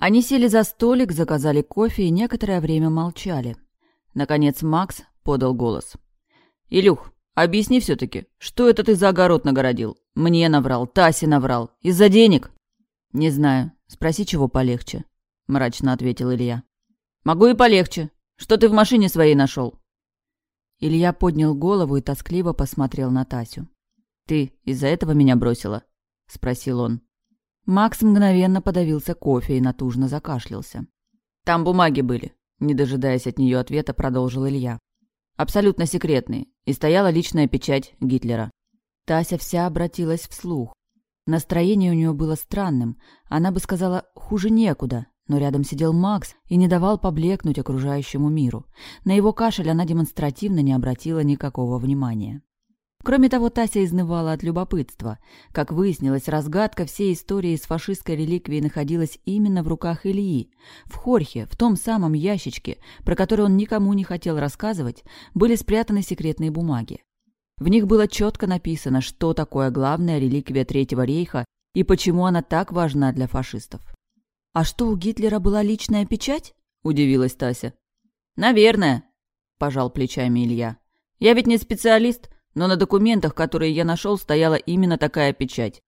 Они сели за столик, заказали кофе и некоторое время молчали. Наконец Макс подал голос. «Илюх, объясни все-таки, что это ты за огород нагородил? Мне наврал, Тасе наврал. Из-за денег?» «Не знаю. Спроси, чего полегче», — мрачно ответил Илья. «Могу и полегче. Что ты в машине своей нашел?» Илья поднял голову и тоскливо посмотрел на Тасю. «Ты из-за этого меня бросила?» — спросил он. Макс мгновенно подавился кофе и натужно закашлялся. «Там бумаги были», — не дожидаясь от нее ответа, продолжил Илья. «Абсолютно секретные. И стояла личная печать Гитлера». Тася вся обратилась вслух. Настроение у нее было странным. Она бы сказала «хуже некуда», но рядом сидел Макс и не давал поблекнуть окружающему миру. На его кашель она демонстративно не обратила никакого внимания. Кроме того, Тася изнывала от любопытства. Как выяснилось, разгадка всей истории с фашистской реликвией находилась именно в руках Ильи. В Хорхе, в том самом ящичке, про который он никому не хотел рассказывать, были спрятаны секретные бумаги. В них было четко написано, что такое главная реликвия Третьего рейха и почему она так важна для фашистов. «А что, у Гитлера была личная печать?» – удивилась Тася. «Наверное», – пожал плечами Илья. «Я ведь не специалист, но на документах, которые я нашел, стояла именно такая печать.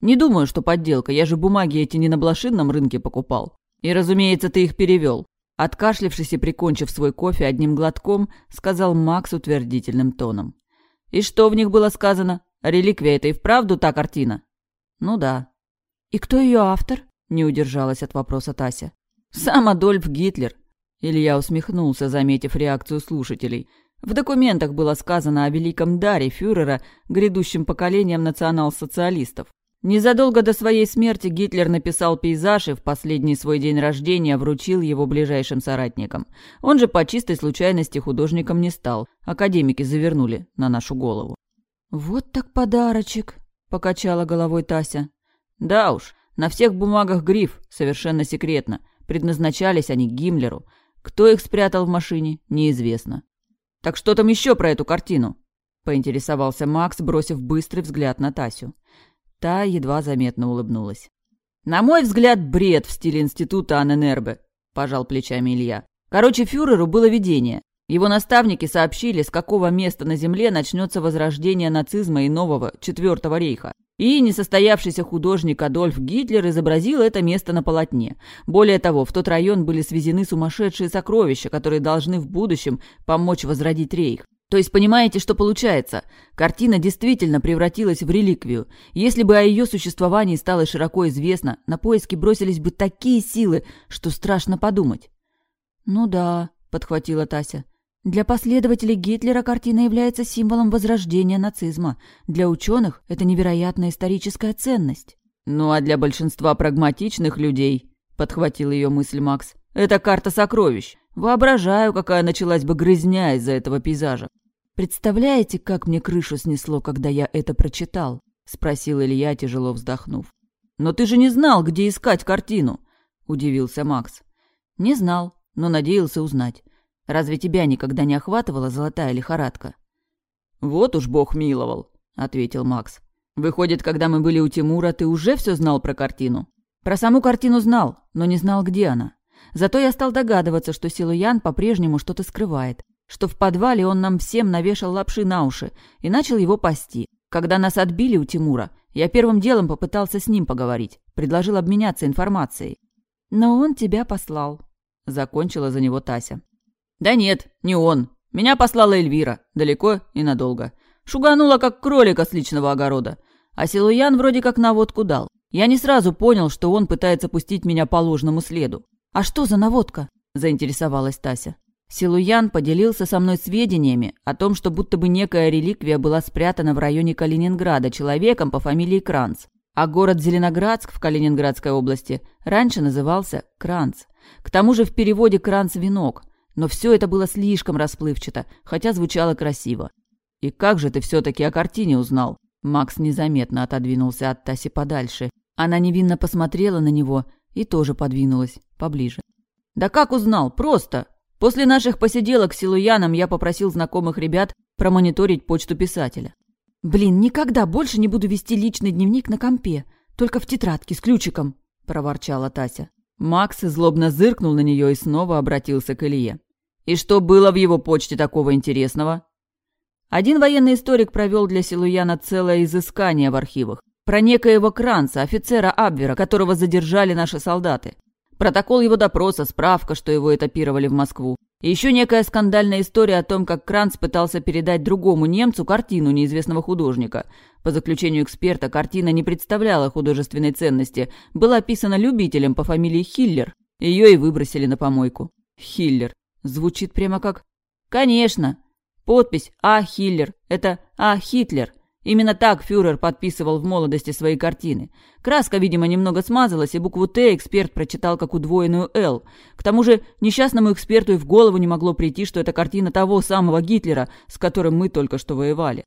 Не думаю, что подделка, я же бумаги эти не на блошинном рынке покупал. И, разумеется, ты их перевел». Откашлившись и прикончив свой кофе одним глотком, сказал Макс утвердительным тоном. «И что в них было сказано? Реликвия – это и вправду та картина?» «Ну да». «И кто ее автор?» Не удержалась от вопроса Тася. «Сам Адольф Гитлер!» Илья усмехнулся, заметив реакцию слушателей. В документах было сказано о великом даре фюрера грядущим поколениям национал-социалистов. Незадолго до своей смерти Гитлер написал пейзаж и в последний свой день рождения вручил его ближайшим соратникам. Он же по чистой случайности художником не стал. Академики завернули на нашу голову. «Вот так подарочек», — покачала головой Тася. «Да уж, на всех бумагах гриф, совершенно секретно. Предназначались они Гиммлеру. Кто их спрятал в машине, неизвестно. «Так что там еще про эту картину?» — поинтересовался Макс, бросив быстрый взгляд на Тасю. Та едва заметно улыбнулась. «На мой взгляд, бред в стиле института Анненербе», — пожал плечами Илья. «Короче, фюреру было видение. Его наставники сообщили, с какого места на Земле начнется возрождение нацизма и нового Четвертого рейха. И несостоявшийся художник Адольф Гитлер изобразил это место на полотне. Более того, в тот район были свезены сумасшедшие сокровища, которые должны в будущем помочь возродить рейх. То есть понимаете, что получается? Картина действительно превратилась в реликвию. Если бы о ее существовании стало широко известно, на поиски бросились бы такие силы, что страшно подумать. «Ну да», — подхватила Тася. Для последователей Гитлера картина является символом возрождения нацизма. Для ученых это невероятная историческая ценность. «Ну а для большинства прагматичных людей», — подхватил ее мысль Макс, — «это карта сокровищ. Воображаю, какая началась бы грызня из-за этого пейзажа». «Представляете, как мне крышу снесло, когда я это прочитал?» — спросил Илья, тяжело вздохнув. «Но ты же не знал, где искать картину», — удивился Макс. «Не знал, но надеялся узнать. Разве тебя никогда не охватывала золотая лихорадка?» «Вот уж бог миловал», — ответил Макс. «Выходит, когда мы были у Тимура, ты уже все знал про картину?» «Про саму картину знал, но не знал, где она. Зато я стал догадываться, что Силуян по-прежнему что-то скрывает, что в подвале он нам всем навешал лапши на уши и начал его пасти. Когда нас отбили у Тимура, я первым делом попытался с ним поговорить, предложил обменяться информацией. Но он тебя послал», — закончила за него Тася. «Да нет, не он. Меня послала Эльвира. Далеко и надолго. Шуганула, как кролика с личного огорода. А Силуян вроде как наводку дал. Я не сразу понял, что он пытается пустить меня по ложному следу. «А что за наводка?» – заинтересовалась Тася. Силуян поделился со мной сведениями о том, что будто бы некая реликвия была спрятана в районе Калининграда человеком по фамилии Кранц. А город Зеленоградск в Калининградской области раньше назывался Кранц. К тому же в переводе «Кранц – венок», но все это было слишком расплывчато, хотя звучало красиво. «И как же ты все-таки о картине узнал?» Макс незаметно отодвинулся от Таси подальше. Она невинно посмотрела на него и тоже подвинулась поближе. «Да как узнал? Просто! После наших посиделок с Силуяном я попросил знакомых ребят промониторить почту писателя. «Блин, никогда больше не буду вести личный дневник на компе, только в тетрадке с ключиком», – проворчала Тася. Макс злобно зыркнул на нее и снова обратился к Илье. «И что было в его почте такого интересного?» Один военный историк провел для Силуяна целое изыскание в архивах. Про некоего Кранца, офицера Абвера, которого задержали наши солдаты. Протокол его допроса, справка, что его этапировали в Москву. И еще некая скандальная история о том, как Кранц пытался передать другому немцу картину неизвестного художника. По заключению эксперта, картина не представляла художественной ценности, была описана любителем по фамилии Хиллер. Ее и выбросили на помойку. Хиллер. Звучит прямо как... Конечно. Подпись А. Хиллер. Это А. Хитлер. Именно так фюрер подписывал в молодости свои картины. Краска, видимо, немного смазалась, и букву «Т» эксперт прочитал как удвоенную «Л». К тому же несчастному эксперту и в голову не могло прийти, что это картина того самого Гитлера, с которым мы только что воевали.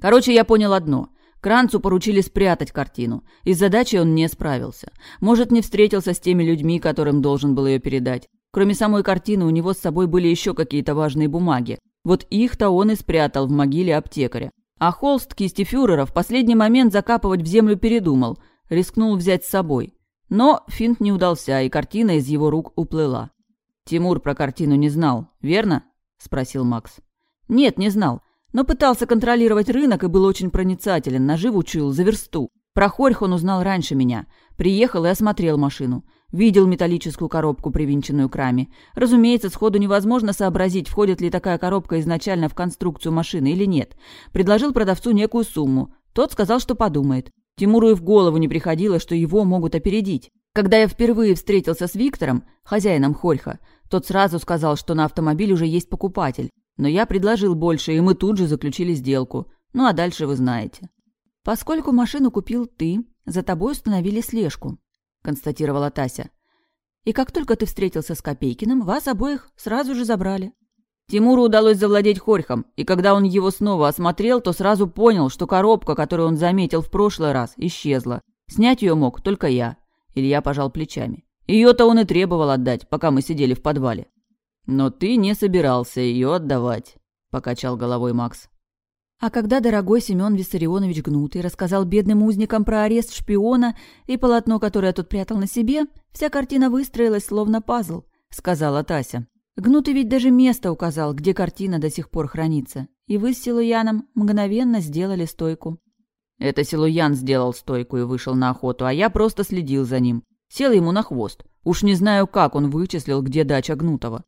Короче, я понял одно. Кранцу поручили спрятать картину, и с задачей он не справился. Может, не встретился с теми людьми, которым должен был ее передать. Кроме самой картины, у него с собой были еще какие-то важные бумаги. Вот их-то он и спрятал в могиле аптекаря. А холст кисти фюрера в последний момент закапывать в землю передумал, рискнул взять с собой. Но финт не удался, и картина из его рук уплыла. «Тимур про картину не знал, верно?» – спросил Макс. «Нет, не знал, но пытался контролировать рынок и был очень проницателен, наживу чуял за версту. Про Хорьх он узнал раньше меня. Приехал и осмотрел машину. Видел металлическую коробку, привинченную к раме. Разумеется, сходу невозможно сообразить, входит ли такая коробка изначально в конструкцию машины или нет. Предложил продавцу некую сумму. Тот сказал, что подумает. Тимуру и в голову не приходило, что его могут опередить. Когда я впервые встретился с Виктором, хозяином Хорьха, тот сразу сказал, что на автомобиль уже есть покупатель. Но я предложил больше, и мы тут же заключили сделку. Ну а дальше вы знаете. Поскольку машину купил ты, за тобой установили слежку констатировала Тася. «И как только ты встретился с Копейкиным, вас обоих сразу же забрали». Тимуру удалось завладеть Хорьхом, и когда он его снова осмотрел, то сразу понял, что коробка, которую он заметил в прошлый раз, исчезла. Снять ее мог только я. Илья пожал плечами. Ее-то он и требовал отдать, пока мы сидели в подвале. «Но ты не собирался ее отдавать», – покачал головой Макс. А когда дорогой Семен Виссарионович Гнутый рассказал бедным узникам про арест шпиона и полотно, которое тот прятал на себе, вся картина выстроилась словно пазл, сказала Тася. Гнутый ведь даже место указал, где картина до сих пор хранится. И вы с Силуяном мгновенно сделали стойку. Это Силуян сделал стойку и вышел на охоту, а я просто следил за ним. Сел ему на хвост. Уж не знаю, как он вычислил, где дача Гнутого.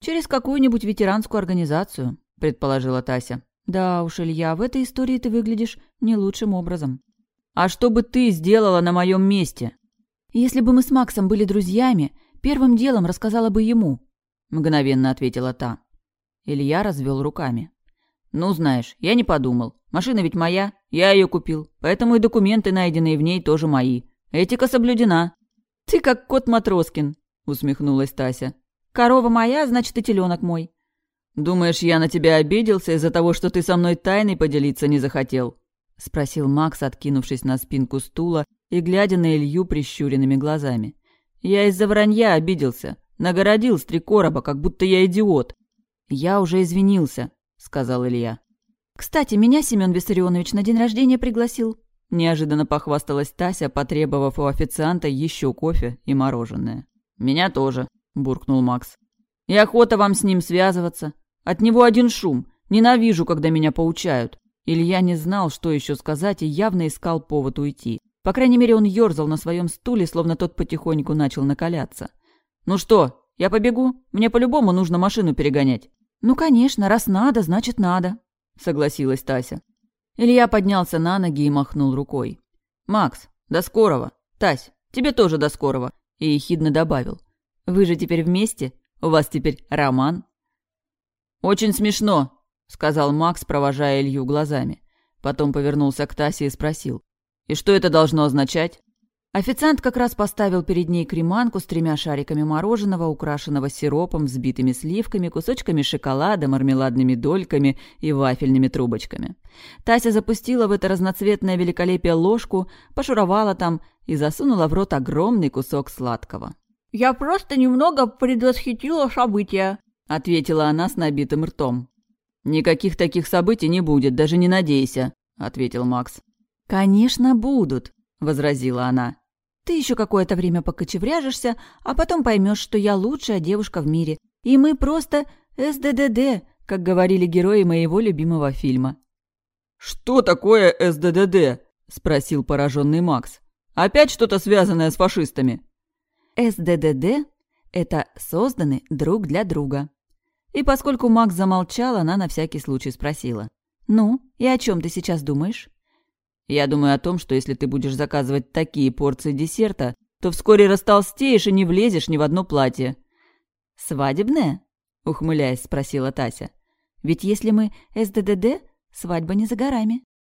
Через какую-нибудь ветеранскую организацию, предположила Тася. Да уж, Илья, в этой истории ты выглядишь не лучшим образом. А что бы ты сделала на моем месте? Если бы мы с Максом были друзьями, первым делом рассказала бы ему, мгновенно ответила та. Илья развел руками. Ну, знаешь, я не подумал. Машина ведь моя, я ее купил, поэтому и документы, найденные в ней, тоже мои. Этика соблюдена. Ты как кот Матроскин, усмехнулась Тася. Корова моя, значит, и теленок мой. «Думаешь, я на тебя обиделся из-за того, что ты со мной тайной поделиться не захотел?» — спросил Макс, откинувшись на спинку стула и глядя на Илью прищуренными глазами. «Я из-за вранья обиделся. Нагородил с три короба, как будто я идиот». «Я уже извинился», — сказал Илья. «Кстати, меня Семен Виссарионович на день рождения пригласил». Неожиданно похвасталась Тася, потребовав у официанта еще кофе и мороженое. «Меня тоже», — буркнул Макс. «И охота вам с ним связываться. От него один шум. Ненавижу, когда меня поучают. Илья не знал, что еще сказать, и явно искал повод уйти. По крайней мере, он ерзал на своем стуле, словно тот потихоньку начал накаляться. «Ну что, я побегу? Мне по-любому нужно машину перегонять». «Ну, конечно, раз надо, значит надо», — согласилась Тася. Илья поднялся на ноги и махнул рукой. «Макс, до скорого. Тась, тебе тоже до скорого». И ехидно добавил. «Вы же теперь вместе? У вас теперь роман?» «Очень смешно», — сказал Макс, провожая Илью глазами. Потом повернулся к Тасе и спросил. «И что это должно означать?» Официант как раз поставил перед ней креманку с тремя шариками мороженого, украшенного сиропом, взбитыми сливками, кусочками шоколада, мармеладными дольками и вафельными трубочками. Тася запустила в это разноцветное великолепие ложку, пошуровала там и засунула в рот огромный кусок сладкого. «Я просто немного предвосхитила события», ответила она с набитым ртом. «Никаких таких событий не будет, даже не надейся», — ответил Макс. «Конечно, будут», — возразила она. Ты еще какое-то время покочевряжешься, а потом поймешь, что я лучшая девушка в мире. И мы просто СДДД, как говорили герои моего любимого фильма. «Что такое СДДД?» – спросил пораженный Макс. «Опять что-то связанное с фашистами?» СДДД – это созданы друг для друга. И поскольку Макс замолчал, она на всякий случай спросила. «Ну, и о чем ты сейчас думаешь?» Я думаю о том, что если ты будешь заказывать такие порции десерта, то вскоре растолстеешь и не влезешь ни в одно платье». «Свадебное?» — ухмыляясь, спросила Тася. «Ведь если мы СДДД, свадьба не за горами».